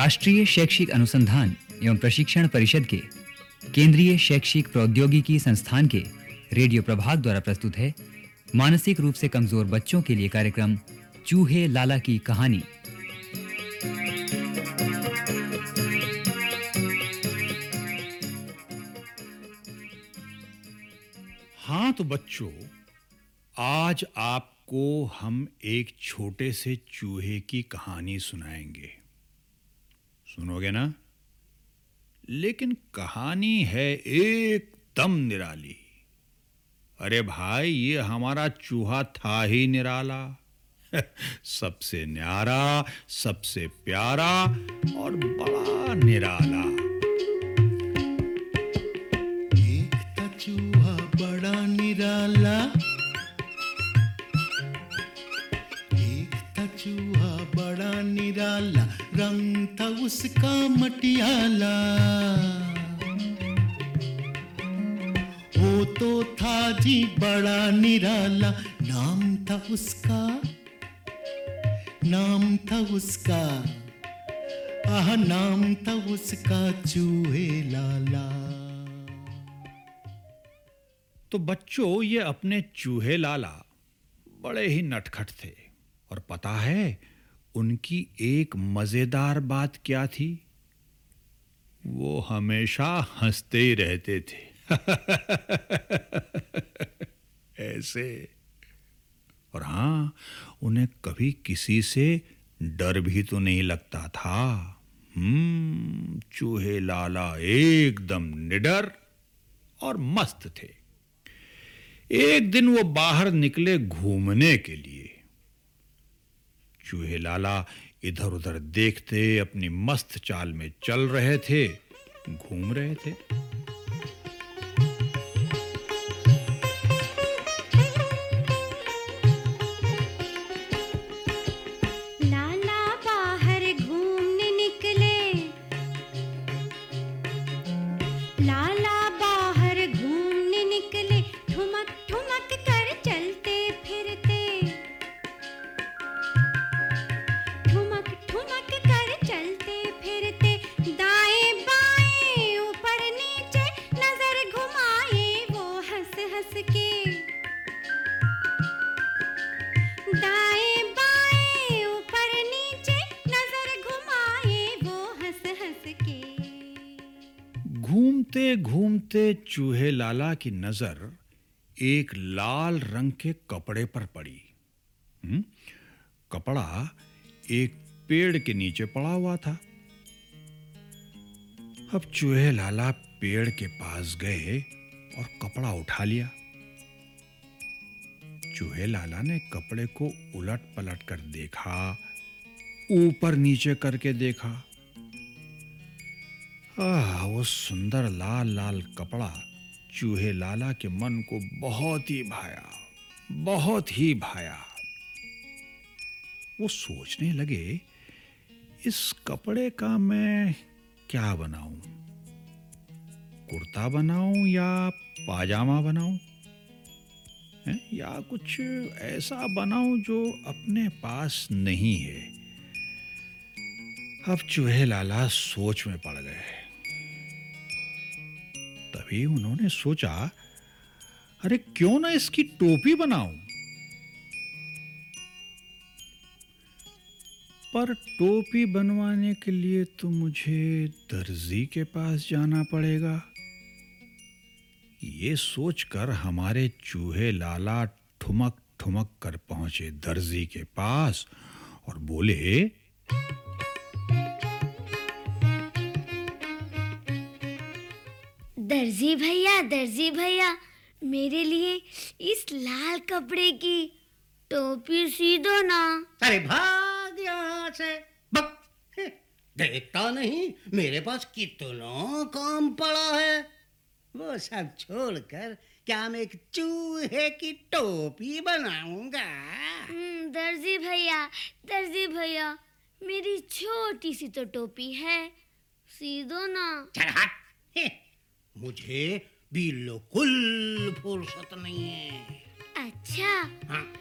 राष्ट्रीय शैक्षिक अनुसंधान एवं प्रशिक्षण परिषद के केंद्रीय शैक्षिक प्रौद्योगिकी संस्थान के रेडियो प्रभाग द्वारा प्रस्तुत है। मानसिक रूप से कमज़ोर बच्चों के लिए कार्यक्रम चूहे लाला की कहानी। हाँ तो बच्चों, आज आपको हम एक छोटे से चूहे की कहानी सुनाएँगे। सुनोगे ना? लेकिन कहानी है एकदम निराली। अरे भाई, ये हमारा चूहा था ही निराला। सबसे न्यारा, सबसे प्यारा और बड़ा निराला। चूहा, बड़ा निराला। चूहा, बड़ा निराला। रंग था उसका मटियाला। वो तो था जी बड़ा निराला। नाम था उसका, नाम था उसका। आह, नाम था उसका चूहे लाला। तो बच्चों, ये अपने चूहे लाला बड़े ही नटखट थे। और पता है उनकी एक मज़ेदार बात क्या थी? वो हमेशा हँसते ही रहते थे। ऐसे। और हाँ उन्हें कभी किसी से डर भी तो नहीं लगता था। हम्म चूहे लाला एकदम निडर और मस्त थे। एक दिन वो बाहर निकले घूमने के लिए। चूहे लाला इधर उधर देखते, अपनी मस्त चाल में चल रहे थे, घूम रहे थे। घूमते चूहे लाला की नज़र एक लाल रंग के कपड़े पर पड़ी। हम्म? कपड़ा एक पेड़ के नीचे पड़ा हुआ था। अब चूहे लाला पेड़ के पास गए और कपड़ा उठा लिया। चूहे लाला ने कपड़े को उलट पलट कर देखा, ऊपर नीचे करके देखा। आह, वो सुंदर लाल लाल कपड़ा चूहे लाला के मन को बहुत ही भाया, बहुत ही भाया। वो सोचने लगे, इस कपड़े का मैं क्या बनाऊँ? कुर्ता बनाऊँ या पाजामा बनाऊँ? या कुछ ऐसा बनाऊँ जो अपने पास नहीं है? अब चूहे लाला सोच में पड़ तभी उन्होंने सोचा, अरे, क्यों ना इसकी टोपी बनाऊँ? पर टोपी बनवाने के लिए तो मुझे दर्जी के पास जाना पड़ेगा। ये सोचकर हमारे चूहे लाला ठुमक ठुमक कर पहुँचे दर्जी के पास और बोले दर्जी भैया दर्जी भैया मेरे लिए इस लाल कपड़े की टोपी सी दो ना। अरे भाग यहाँ से। बक देखता नहीं मेरे पास कितना काम पड़ा है। वो सब छोड़कर क्या मैं एक चूहे की टोपी बनाऊँगा? हम्म, दर्जी भैया दर्जी भैया मेरी छोटी सी तो टोपी है सी दो ना। चल हट मुझे बिल्कुल फुर्सत नहीं है। अच्छा। हाँ।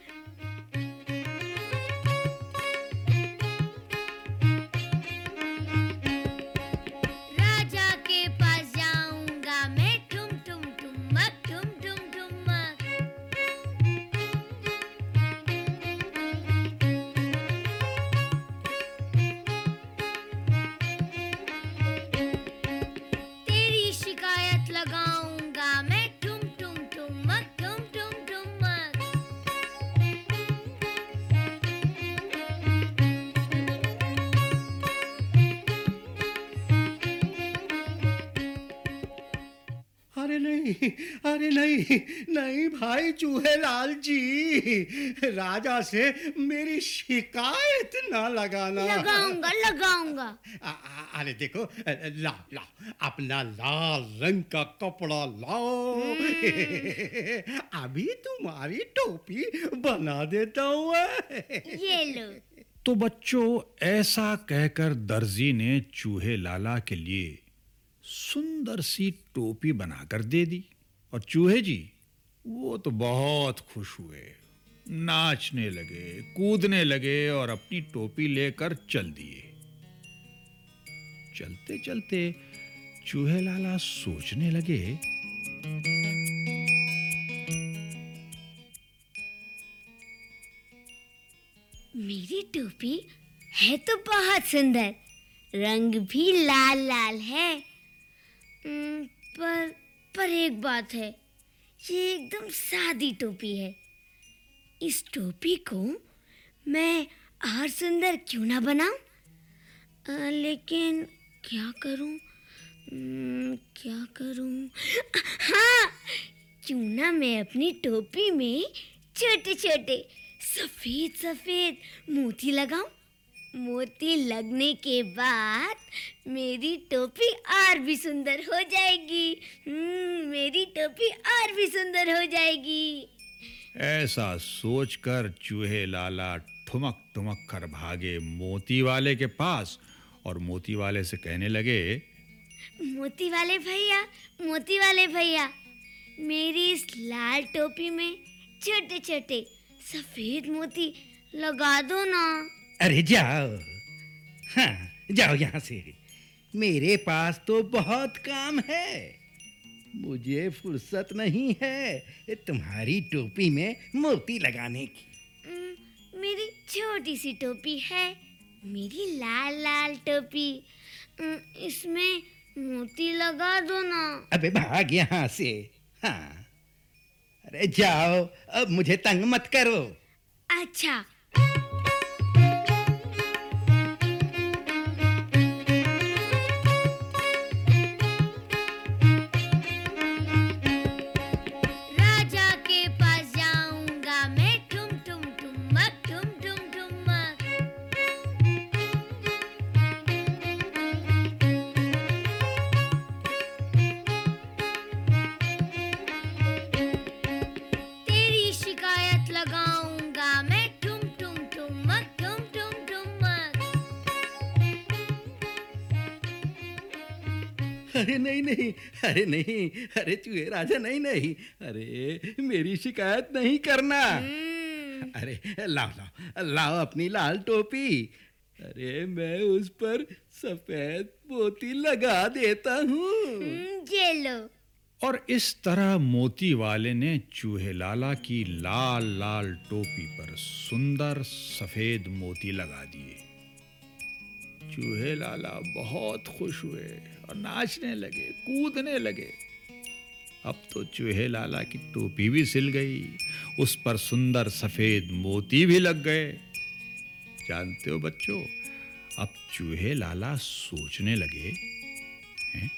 नहीं अरे नहीं नहीं भाई चूहे लाल जी। राजा से मेरी शिकायत ना लगाना। लगाऊँगा लगाऊँगा। अरे देखो लाओ लाओ अपना लाल रंग का कपड़ा लाओ। अभी तुम्हारी टोपी बना देता हूँ। ये लो। तो बच्चों ऐसा कहकर दर्जी ने चूहे लाला के लिए सुंदर सी टोपी बनाकर दे दी। और चूहे जी, वो तो बहुत खुश हुए। नाचने लगे, कूदने लगे और अपनी टोपी लेकर चल दिए। चलते चलते चूहे लाला सोचने लगे, मेरी टोपी है तो बहुत सुंदर। रंग भी लाल लाल है। पर पर एक बात है, ये एकदम सादी टोपी है। इस टोपी को मैं और सुंदर क्यों ना बनाऊँ? लेकिन क्या करूँ? क्या करूँ? हाँ क्यों ना मैं अपनी टोपी में छोटे छोटे सफ़ेद सफ़ेद मोती लगाऊँ? मोती लगने के बाद मेरी टोपी और भी सुंदर हो जाएगी। हम्म, मेरी टोपी और भी सुंदर हो जाएगी। ऐसा सोचकर चूहे लाला ठुमक ठुमक कर भागे मोती वाले के पास और मोती वाले से कहने लगे मोती वाले भैया मोती वाले भैया मेरी इस लाल टोपी में छोटे छोटे सफ़ेद मोती लगा दो ना। अरे जाओ। हाँ जाओ यहाँ से। मेरे पास तो बहुत काम है। मुझे फुर्सत नहीं है तुम्हारी टोपी में मोती लगाने की। मेरी छोटी सी टोपी है। मेरी लाल लाल टोपी। इसमें मोती लगा दो ना। अबे भाग यहाँ से। हाँ। अरे जाओ अब मुझे तंग मत करो। अच्छा अरे नहीं नहीं अरे नहीं अरे चूहे राजा नहीं नहीं अरे मेरी शिकायत नहीं करना। हम्म, अरे लाओ लाओ लाओ अपनी लाल टोपी। अरे मैं उस पर सफ़ेद मोती लगा देता हूँ। हम्म, ये लो। और इस तरह मोती वाले ने चूहे लाला की लाल लाल टोपी पर सुंदर सफ़ेद मोती लगा दिए। चूहे लाला बहुत खुश हुए और नाचने लगे, कूदने लगे। अब तो चूहे लाला की टोपी भी सिल गई, उस पर सुंदर सफ़ेद मोती भी लग गए। जानते हो बच्चों, अब चूहे लाला सोचने लगे, हैं?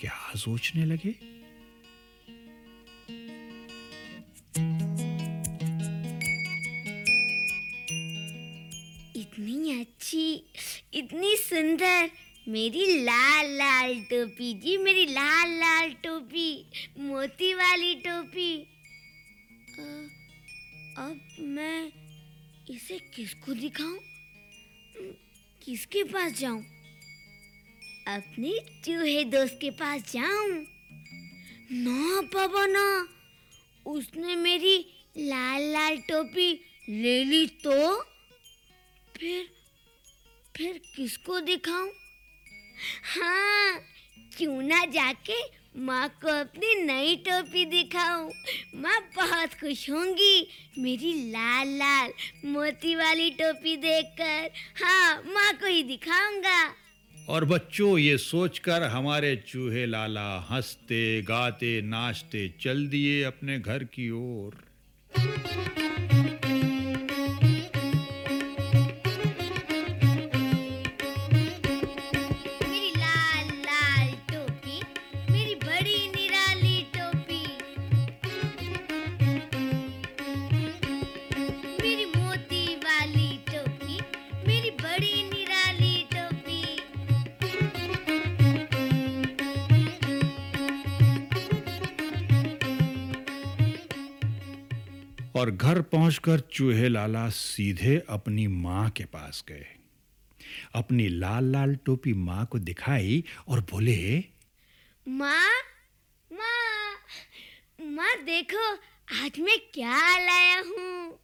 क्या सोचने लगे? मेरी लाल लाल टोपी, जी मेरी लाल लाल टोपी, मोती वाली टोपी। अब मैं इसे किसको दिखाऊँ? किसके पास जाऊँ? अपने चूहे दोस्त के पास जाऊँ? ना, पापा, ना। उसने मेरी लाल लाल टोपी ले ली तो फिर फिर किसको दिखाऊँ? हाँ क्यों ना जाके माँ को अपनी नई टोपी दिखाऊँ। माँ बहुत खुश होंगी मेरी लाल लाल मोती वाली टोपी देखकर। हाँ माँ को ही दिखाऊँगा। और बच्चों, ये सोचकर हमारे चूहे लाला हँसते, गाते, नाचते, चल दिए अपने घर की ओर। और घर पहुंचकर चूहे लाला सीधे अपनी माँ के पास गए। अपनी लाल लाल टोपी माँ को दिखाई और बोले माँ माँ माँ देखो आज मैं क्या लाया हूँ?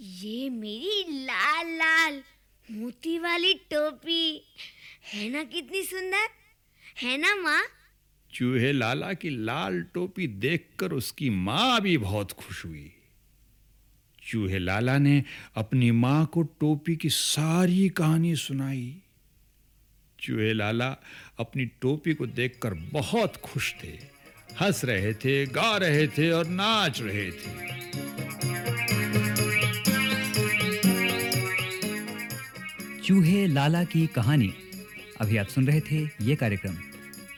ये मेरी लाल लाल मोती वाली टोपी। है ना कितनी सुंदर? है ना माँ? चूहे लाला की लाल टोपी देखकर उसकी माँ भी बहुत खुश हुई। चूहे लाला ने अपनी माँ को टोपी की सारी कहानी सुनाई। चूहे लाला? अपनी टोपी को देखकर बहुत खुश थे। हंस रहे थे, गा रहे थे और नाच रहे थे। चूहे लाला की कहानी? अभी आप सुन रहे थे ये कार्यक्रम।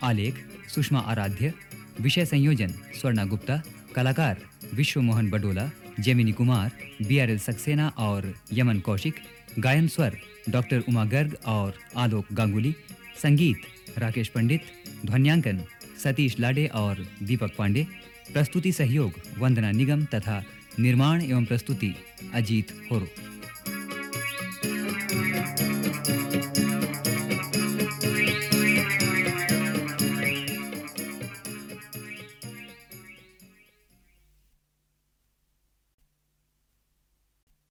आलेख, सुषमा आराध्य, विषय संयोजन, स्वर्णा गुप्ता, कलाकार Vishwa Mohan Badola Gemini Kumar B R L Saxena और यमन कौशिक, गायन स्वर डॉक्टर उमा गर्ग और आलोक गांगुली, संगीत राकेश पंडित, ध्वनियांकन सतीश लाडे और दीपक पांडे, प्रस्तुति सहयोग वंदना निगम तथा निर्माण एवं प्रस्तुति अजीत होरो।